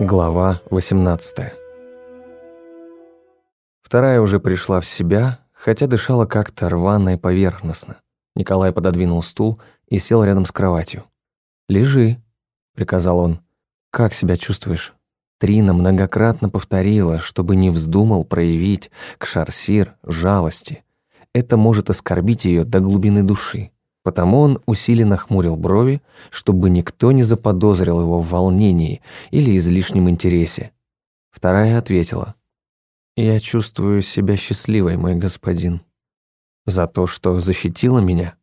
Глава 18 Вторая уже пришла в себя, хотя дышала как-то рвано и поверхностно. Николай пододвинул стул и сел рядом с кроватью. «Лежи», — приказал он. «Как себя чувствуешь?» Трина многократно повторила, чтобы не вздумал проявить к Шарсир жалости. Это может оскорбить ее до глубины души. Потому он усиленно хмурил брови, чтобы никто не заподозрил его в волнении или излишнем интересе. Вторая ответила. «Я чувствую себя счастливой, мой господин. За то, что защитила меня?»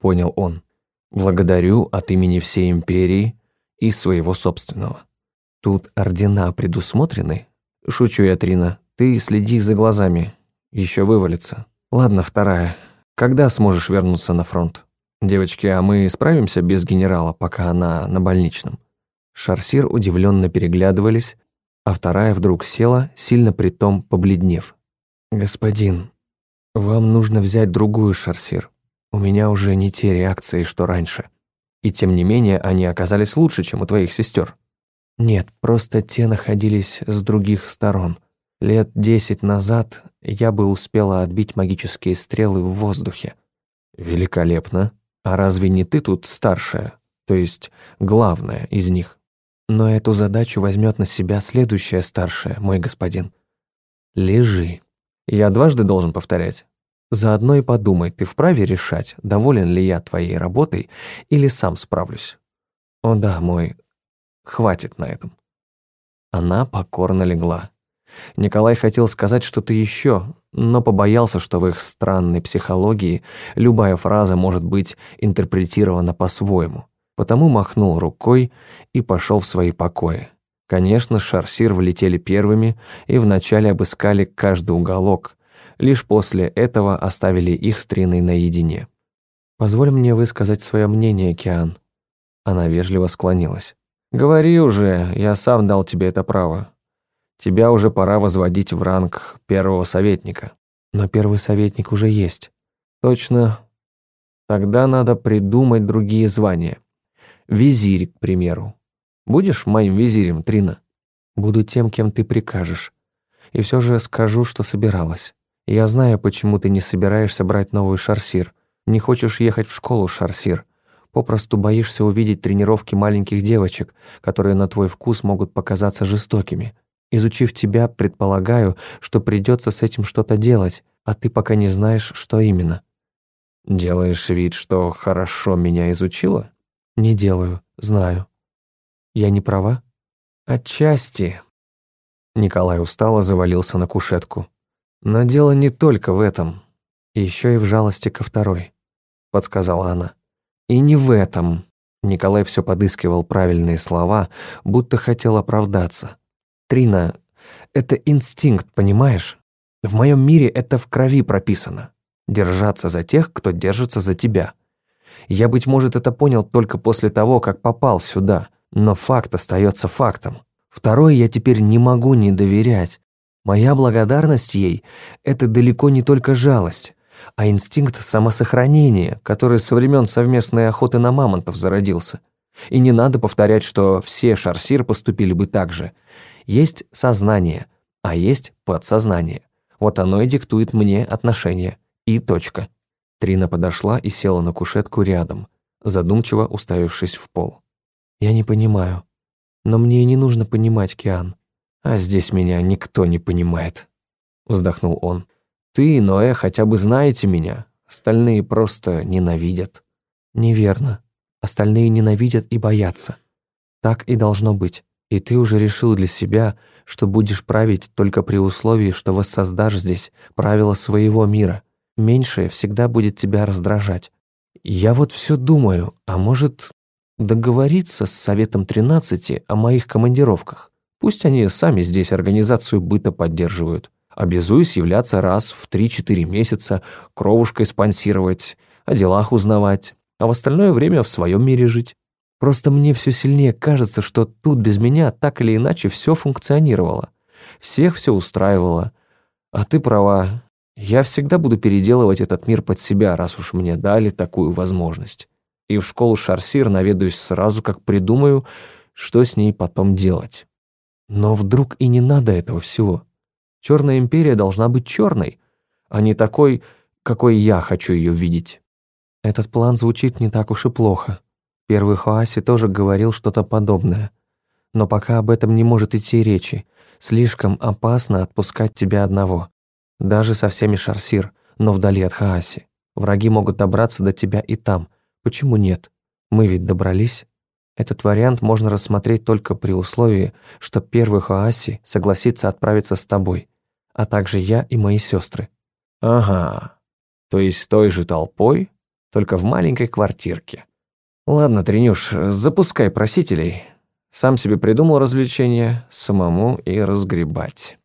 Понял он. «Благодарю от имени всей империи и своего собственного. Тут ордена предусмотрены?» «Шучу я, Трина. Ты следи за глазами. Еще вывалится. Ладно, вторая. Когда сможешь вернуться на фронт?» «Девочки, а мы справимся без генерала, пока она на больничном?» Шарсир удивленно переглядывались, а вторая вдруг села, сильно притом побледнев. «Господин, вам нужно взять другую шарсир. У меня уже не те реакции, что раньше. И тем не менее они оказались лучше, чем у твоих сестер. Нет, просто те находились с других сторон. Лет десять назад я бы успела отбить магические стрелы в воздухе. Великолепно. А разве не ты тут старшая, то есть главная из них? Но эту задачу возьмет на себя следующая старшая, мой господин. Лежи. Я дважды должен повторять. Заодно и подумай, ты вправе решать, доволен ли я твоей работой или сам справлюсь. О да, мой, хватит на этом. Она покорно легла. Николай хотел сказать что-то еще, но побоялся, что в их странной психологии любая фраза может быть интерпретирована по-своему. Потому махнул рукой и пошел в свои покои. Конечно, Шарсир влетели первыми и вначале обыскали каждый уголок, лишь после этого оставили их с Триной наедине. «Позволь мне высказать свое мнение, Киан». Она вежливо склонилась. «Говори уже, я сам дал тебе это право. Тебя уже пора возводить в ранг первого советника. Но первый советник уже есть. Точно. Тогда надо придумать другие звания. Визирь, к примеру. Будешь моим визирем, Трина? Буду тем, кем ты прикажешь. И все же скажу, что собиралась. Я знаю, почему ты не собираешься брать новый шарсир. Не хочешь ехать в школу, шарсир. Попросту боишься увидеть тренировки маленьких девочек, которые на твой вкус могут показаться жестокими. Изучив тебя, предполагаю, что придется с этим что-то делать, а ты пока не знаешь, что именно. Делаешь вид, что хорошо меня изучила? Не делаю, знаю. Я не права? Отчасти. Николай устало завалился на кушетку. Но дело не только в этом. Еще и в жалости ко второй, подсказала она. И не в этом. Николай все подыскивал правильные слова, будто хотел оправдаться. Трина, это инстинкт, понимаешь? В моем мире это в крови прописано. Держаться за тех, кто держится за тебя. Я, быть может, это понял только после того, как попал сюда, но факт остается фактом. Второй я теперь не могу не доверять. Моя благодарность ей – это далеко не только жалость, а инстинкт самосохранения, который со времен совместной охоты на мамонтов зародился. И не надо повторять, что все шарсир поступили бы так же – есть сознание, а есть подсознание. Вот оно и диктует мне отношения. И точка. Трина подошла и села на кушетку рядом, задумчиво уставившись в пол. «Я не понимаю. Но мне и не нужно понимать, Киан. А здесь меня никто не понимает», — вздохнул он. «Ты и Ноэ хотя бы знаете меня. Остальные просто ненавидят». «Неверно. Остальные ненавидят и боятся. Так и должно быть. И ты уже решил для себя, что будешь править только при условии, что воссоздашь здесь правила своего мира. Меньшее всегда будет тебя раздражать. Я вот все думаю, а может договориться с Советом 13 о моих командировках? Пусть они сами здесь организацию быта поддерживают. Обязуюсь являться раз в 3-4 месяца, кровушкой спонсировать, о делах узнавать, а в остальное время в своем мире жить. Просто мне все сильнее кажется, что тут без меня так или иначе все функционировало. Всех все устраивало. А ты права. Я всегда буду переделывать этот мир под себя, раз уж мне дали такую возможность. И в школу Шарсир наведаюсь сразу, как придумаю, что с ней потом делать. Но вдруг и не надо этого всего. Черная империя должна быть черной, а не такой, какой я хочу ее видеть. Этот план звучит не так уж и плохо. Первый Хоаси тоже говорил что-то подобное. Но пока об этом не может идти речи. Слишком опасно отпускать тебя одного. Даже со всеми Шарсир, но вдали от Хааси. Враги могут добраться до тебя и там. Почему нет? Мы ведь добрались. Этот вариант можно рассмотреть только при условии, что первый Хааси согласится отправиться с тобой, а также я и мои сестры. Ага, то есть той же толпой, только в маленькой квартирке. Ладно, Тренюш, запускай просителей. Сам себе придумал развлечение, самому и разгребать.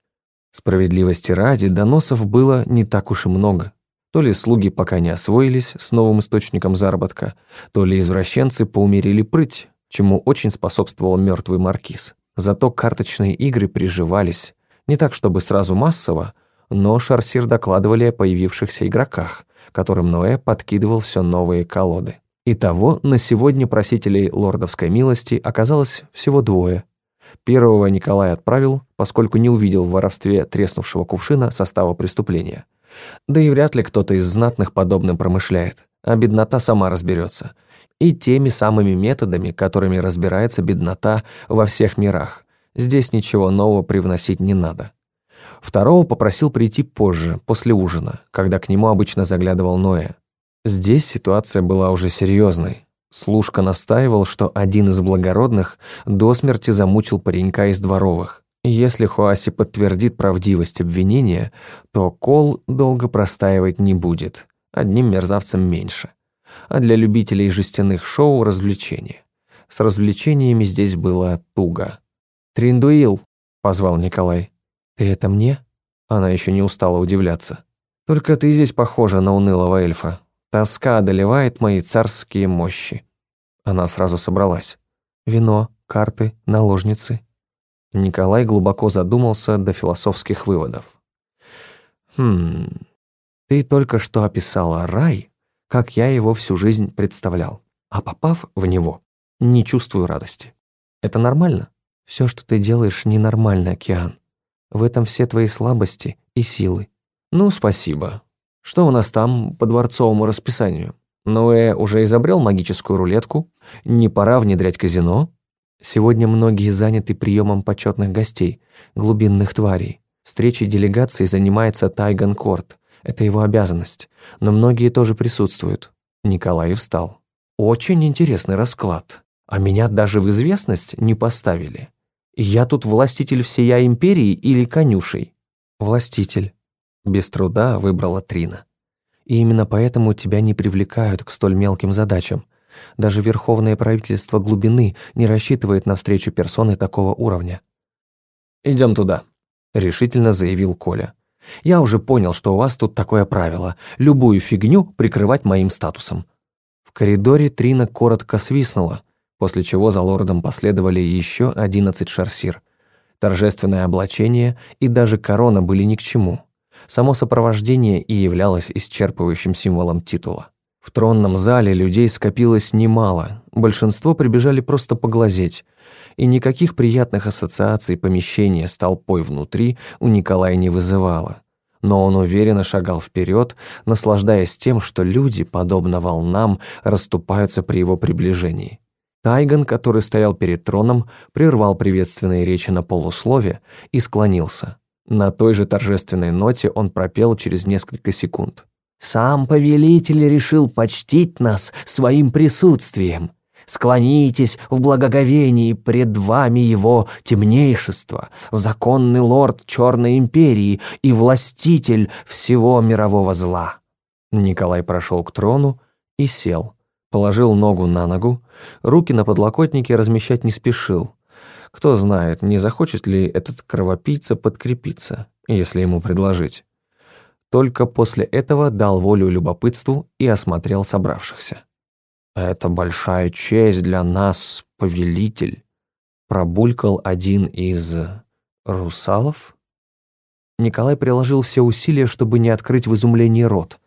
Справедливости ради, доносов было не так уж и много. То ли слуги пока не освоились с новым источником заработка, то ли извращенцы поумерили прыть, чему очень способствовал мертвый маркиз. Зато карточные игры приживались, не так чтобы сразу массово, но Шарсир докладывали о появившихся игроках, которым Ноэ подкидывал все новые колоды. Итого на сегодня просителей лордовской милости оказалось всего двое. Первого Николай отправил, поскольку не увидел в воровстве треснувшего кувшина состава преступления – да и вряд ли кто-то из знатных подобным промышляет, а беднота сама разберется. И теми самыми методами, которыми разбирается беднота во всех мирах. Здесь ничего нового привносить не надо. Второго попросил прийти позже, после ужина, когда к нему обычно заглядывал Ноя. Здесь ситуация была уже серьезной. Служка настаивал, что один из благородных до смерти замучил паренька из дворовых. Если Хуаси подтвердит правдивость обвинения, то Кол долго простаивать не будет, одним мерзавцем меньше. А для любителей жестяных шоу – развлечения. С развлечениями здесь было туго. «Триндуил», – позвал Николай. «Ты это мне?» Она еще не устала удивляться. «Только ты здесь похожа на унылого эльфа. Тоска одолевает мои царские мощи». Она сразу собралась. «Вино, карты, наложницы, Николай глубоко задумался до философских выводов. «Хм, ты только что описала рай, как я его всю жизнь представлял, а попав в него, не чувствую радости. Это нормально? Все, что ты делаешь, ненормально, Океан. В этом все твои слабости и силы. Ну, спасибо. Что у нас там по дворцовому расписанию? Ноэ уже изобрел магическую рулетку? Не пора внедрять казино?» Сегодня многие заняты приемом почетных гостей, глубинных тварей. Встречей делегации занимается Тайган Корт. Это его обязанность. Но многие тоже присутствуют. Николай встал. Очень интересный расклад. А меня даже в известность не поставили. Я тут властитель всея империи или конюшей? Властитель. Без труда выбрала Трина. И именно поэтому тебя не привлекают к столь мелким задачам. Даже Верховное правительство глубины не рассчитывает на встречу персоны такого уровня. «Идем туда», — решительно заявил Коля. «Я уже понял, что у вас тут такое правило — любую фигню прикрывать моим статусом». В коридоре Трина коротко свистнула, после чего за лордом последовали еще одиннадцать шарсир. Торжественное облачение и даже корона были ни к чему. Само сопровождение и являлось исчерпывающим символом титула. В тронном зале людей скопилось немало, большинство прибежали просто поглазеть, и никаких приятных ассоциаций помещения с толпой внутри у Николая не вызывало. Но он уверенно шагал вперед, наслаждаясь тем, что люди, подобно волнам, расступаются при его приближении. Тайган, который стоял перед троном, прервал приветственные речи на полуслове и склонился. На той же торжественной ноте он пропел через несколько секунд. Сам повелитель решил почтить нас своим присутствием. Склонитесь в благоговении пред вами его темнейшество, законный лорд Черной империи и властитель всего мирового зла». Николай прошел к трону и сел, положил ногу на ногу, руки на подлокотнике размещать не спешил. Кто знает, не захочет ли этот кровопийца подкрепиться, если ему предложить. Только после этого дал волю любопытству и осмотрел собравшихся. «Это большая честь для нас, повелитель», — пробулькал один из... русалов? Николай приложил все усилия, чтобы не открыть в изумлении рот.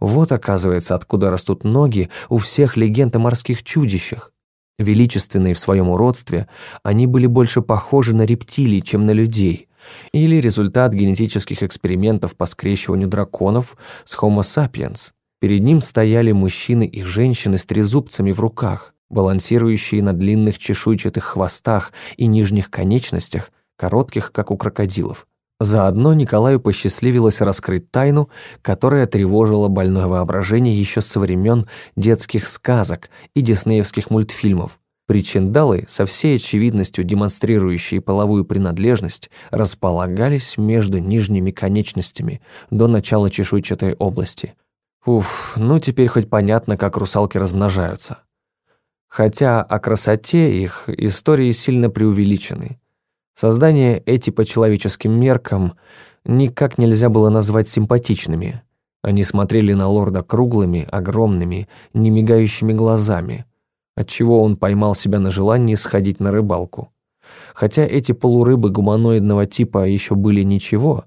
Вот, оказывается, откуда растут ноги у всех легенд о морских чудищах. Величественные в своем уродстве, они были больше похожи на рептилий, чем на людей, или результат генетических экспериментов по скрещиванию драконов с Homo sapiens. Перед ним стояли мужчины и женщины с трезубцами в руках, балансирующие на длинных чешуйчатых хвостах и нижних конечностях, коротких, как у крокодилов. Заодно Николаю посчастливилось раскрыть тайну, которая тревожила больное воображение еще со времен детских сказок и диснеевских мультфильмов. Причиндалы, со всей очевидностью демонстрирующие половую принадлежность, располагались между нижними конечностями до начала чешуйчатой области. Уф, ну теперь хоть понятно, как русалки размножаются. Хотя о красоте их истории сильно преувеличены. Создания эти по человеческим меркам никак нельзя было назвать симпатичными. Они смотрели на лорда круглыми, огромными, немигающими глазами, отчего он поймал себя на желании сходить на рыбалку. Хотя эти полурыбы гуманоидного типа еще были ничего,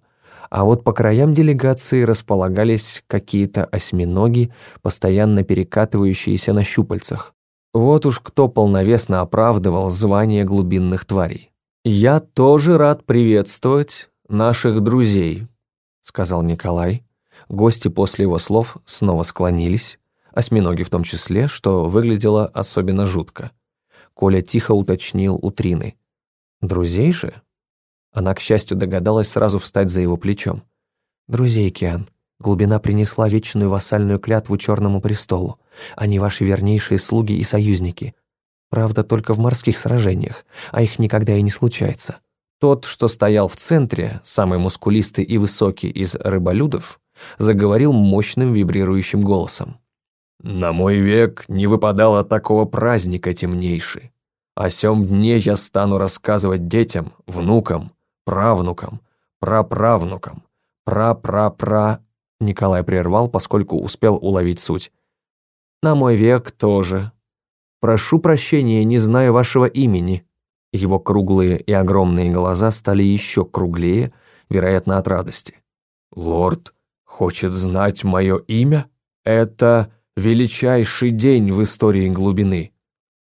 а вот по краям делегации располагались какие-то осьминоги, постоянно перекатывающиеся на щупальцах. Вот уж кто полновесно оправдывал звание глубинных тварей. «Я тоже рад приветствовать наших друзей», — сказал Николай. Гости после его слов снова склонились, осьминоги в том числе, что выглядело особенно жутко. Коля тихо уточнил у Трины. «Друзей же?» Она, к счастью, догадалась сразу встать за его плечом. «Друзей, Киан, глубина принесла вечную вассальную клятву Черному престолу. Они ваши вернейшие слуги и союзники. Правда, только в морских сражениях, а их никогда и не случается. Тот, что стоял в центре, самый мускулистый и высокий из рыболюдов, заговорил мощным вибрирующим голосом. «На мой век не выпадало такого праздника темнейший. О сём дне я стану рассказывать детям, внукам, правнукам, праправнукам, пра-пра-пра...» Николай прервал, поскольку успел уловить суть. «На мой век тоже», «Прошу прощения, не знаю вашего имени». Его круглые и огромные глаза стали еще круглее, вероятно, от радости. «Лорд хочет знать мое имя? Это величайший день в истории глубины.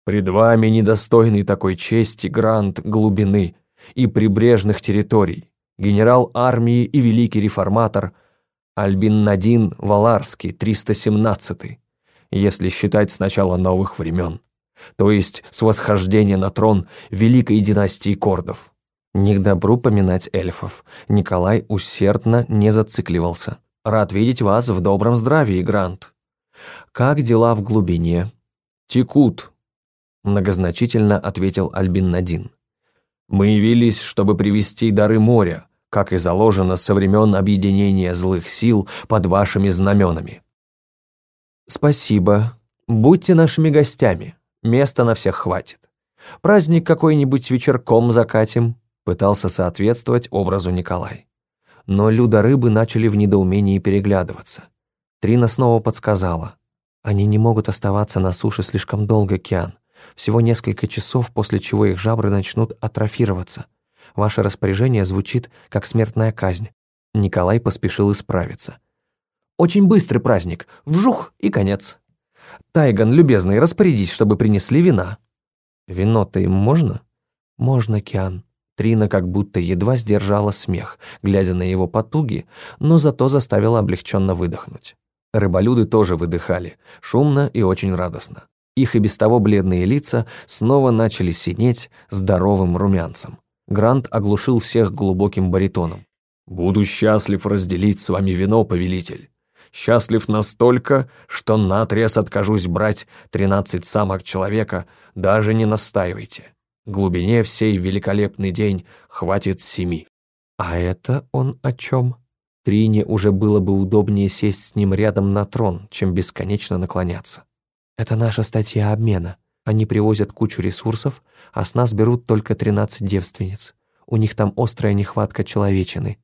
Пред вами недостойный такой чести грант глубины и прибрежных территорий, генерал армии и великий реформатор Альбин Надин Валарский, 317 если считать с начала новых времен то есть с восхождения на трон великой династии кордов. Не к добру поминать эльфов. Николай усердно не зацикливался. «Рад видеть вас в добром здравии, Грант. Как дела в глубине?» «Текут», — многозначительно ответил Альбин Надин. «Мы явились, чтобы привести дары моря, как и заложено со времен объединения злых сил под вашими знаменами». «Спасибо. Будьте нашими гостями», Места на всех хватит. Праздник какой-нибудь вечерком закатим», пытался соответствовать образу Николай. Но Люда-рыбы начали в недоумении переглядываться. Трина снова подсказала. «Они не могут оставаться на суше слишком долго, Киан. Всего несколько часов, после чего их жабры начнут атрофироваться. Ваше распоряжение звучит, как смертная казнь». Николай поспешил исправиться. «Очень быстрый праздник. Вжух и конец». «Тайган, любезный, распорядись, чтобы принесли вина». «Вино-то им можно?» «Можно, Киан». Трина как будто едва сдержала смех, глядя на его потуги, но зато заставила облегченно выдохнуть. Рыболюды тоже выдыхали, шумно и очень радостно. Их и без того бледные лица снова начали синеть здоровым румянцем. Грант оглушил всех глубоким баритоном. «Буду счастлив разделить с вами вино, повелитель. Счастлив настолько, что наотрез откажусь брать тринадцать самок человека, даже не настаивайте. Глубине всей великолепный день хватит семи». «А это он о чем?» Трине уже было бы удобнее сесть с ним рядом на трон, чем бесконечно наклоняться. «Это наша статья обмена. Они привозят кучу ресурсов, а с нас берут только тринадцать девственниц. У них там острая нехватка человечины».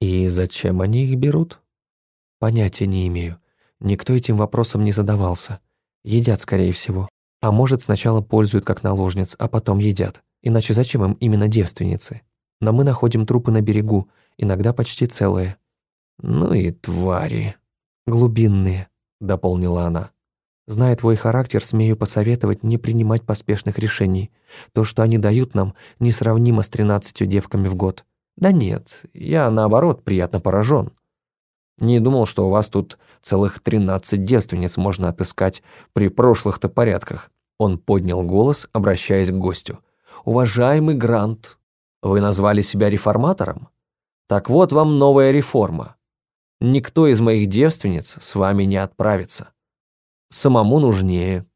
«И зачем они их берут?» Понятия не имею. Никто этим вопросом не задавался. Едят, скорее всего. А может, сначала пользуют как наложниц, а потом едят. Иначе зачем им именно девственницы? Но мы находим трупы на берегу, иногда почти целые. Ну и твари. Глубинные, дополнила она. Зная твой характер, смею посоветовать не принимать поспешных решений. То, что они дают нам, несравнимо с тринадцатью девками в год. Да нет, я, наоборот, приятно поражен. Не думал, что у вас тут целых тринадцать девственниц можно отыскать при прошлых-то порядках. Он поднял голос, обращаясь к гостю. «Уважаемый Грант, вы назвали себя реформатором? Так вот вам новая реформа. Никто из моих девственниц с вами не отправится самому нужнее.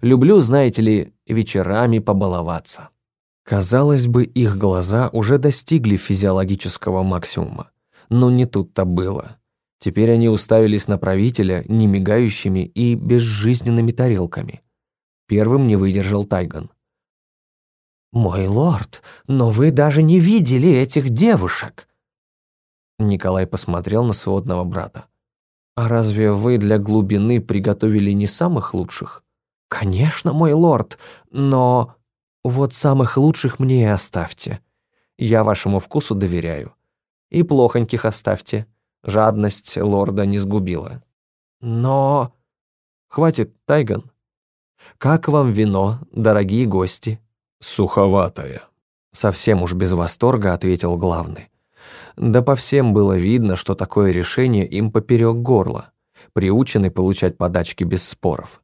Люблю, знаете ли, вечерами побаловаться». Казалось бы, их глаза уже достигли физиологического максимума. Но не тут-то было. Теперь они уставились на правителя немигающими и безжизненными тарелками. Первым не выдержал Тайган. «Мой лорд, но вы даже не видели этих девушек!» Николай посмотрел на сводного брата. «А разве вы для глубины приготовили не самых лучших?» «Конечно, мой лорд, но...» «Вот самых лучших мне и оставьте. Я вашему вкусу доверяю. И плохоньких оставьте. Жадность лорда не сгубила». «Но...» «Хватит, Тайган. Как вам вино, дорогие гости?» «Суховатое», — совсем уж без восторга ответил главный. Да по всем было видно, что такое решение им поперек горла, приученный получать подачки без споров.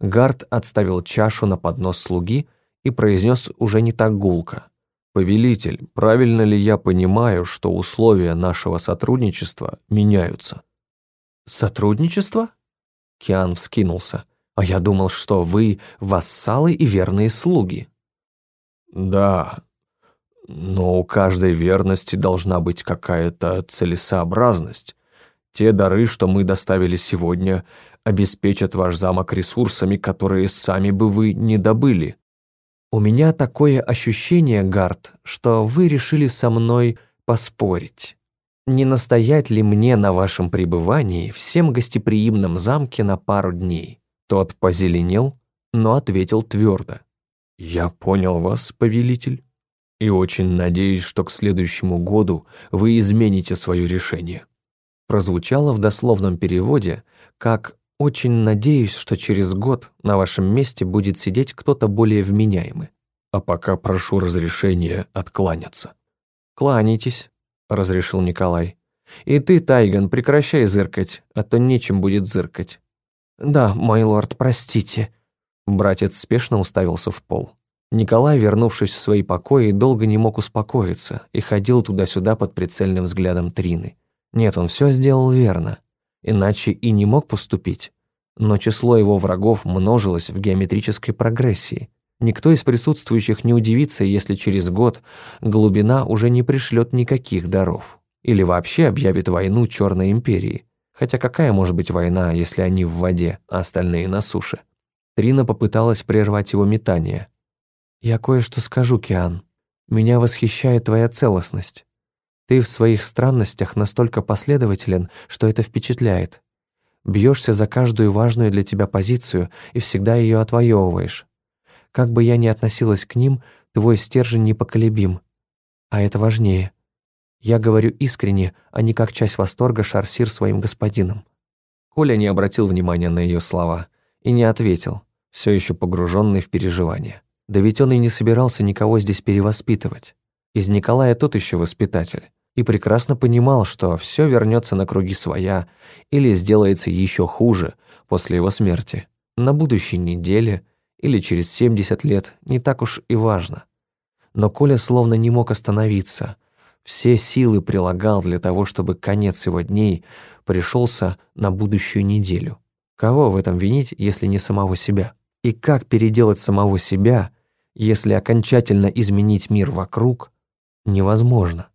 Гард отставил чашу на поднос слуги и произнес уже не так гулко. «Повелитель, правильно ли я понимаю, что условия нашего сотрудничества меняются?» «Сотрудничество?» Киан вскинулся. «А я думал, что вы вассалы и верные слуги». «Да, но у каждой верности должна быть какая-то целесообразность. Те дары, что мы доставили сегодня, обеспечат ваш замок ресурсами, которые сами бы вы не добыли. У меня такое ощущение, Гард, что вы решили со мной поспорить. Не настоять ли мне на вашем пребывании в всем гостеприимном замке на пару дней? Тот позеленел, но ответил твердо. «Я понял вас, повелитель» и очень надеюсь, что к следующему году вы измените свое решение». Прозвучало в дословном переводе как «очень надеюсь, что через год на вашем месте будет сидеть кто-то более вменяемый». «А пока прошу разрешения откланяться». «Кланяйтесь», — разрешил Николай. «И ты, Тайган, прекращай зыркать, а то нечем будет зыркать». «Да, мой лорд, простите». Братец спешно уставился в пол. Николай, вернувшись в свои покои, долго не мог успокоиться и ходил туда-сюда под прицельным взглядом Трины. Нет, он все сделал верно, иначе и не мог поступить. Но число его врагов множилось в геометрической прогрессии. Никто из присутствующих не удивится, если через год глубина уже не пришлет никаких даров. Или вообще объявит войну Черной Империи. Хотя какая может быть война, если они в воде, а остальные на суше? Трина попыталась прервать его метание, «Я кое-что скажу, Киан. Меня восхищает твоя целостность. Ты в своих странностях настолько последователен, что это впечатляет. Бьешься за каждую важную для тебя позицию и всегда ее отвоевываешь. Как бы я ни относилась к ним, твой стержень непоколебим. А это важнее. Я говорю искренне, а не как часть восторга шарсир своим господином». Коля не обратил внимания на ее слова и не ответил, все еще погруженный в переживания. Да ведь он и не собирался никого здесь перевоспитывать. Из Николая тот еще воспитатель. И прекрасно понимал, что все вернется на круги своя или сделается еще хуже после его смерти. На будущей неделе или через 70 лет не так уж и важно. Но Коля словно не мог остановиться. Все силы прилагал для того, чтобы конец его дней пришелся на будущую неделю. Кого в этом винить, если не самого себя? И как переделать самого себя, если окончательно изменить мир вокруг, невозможно?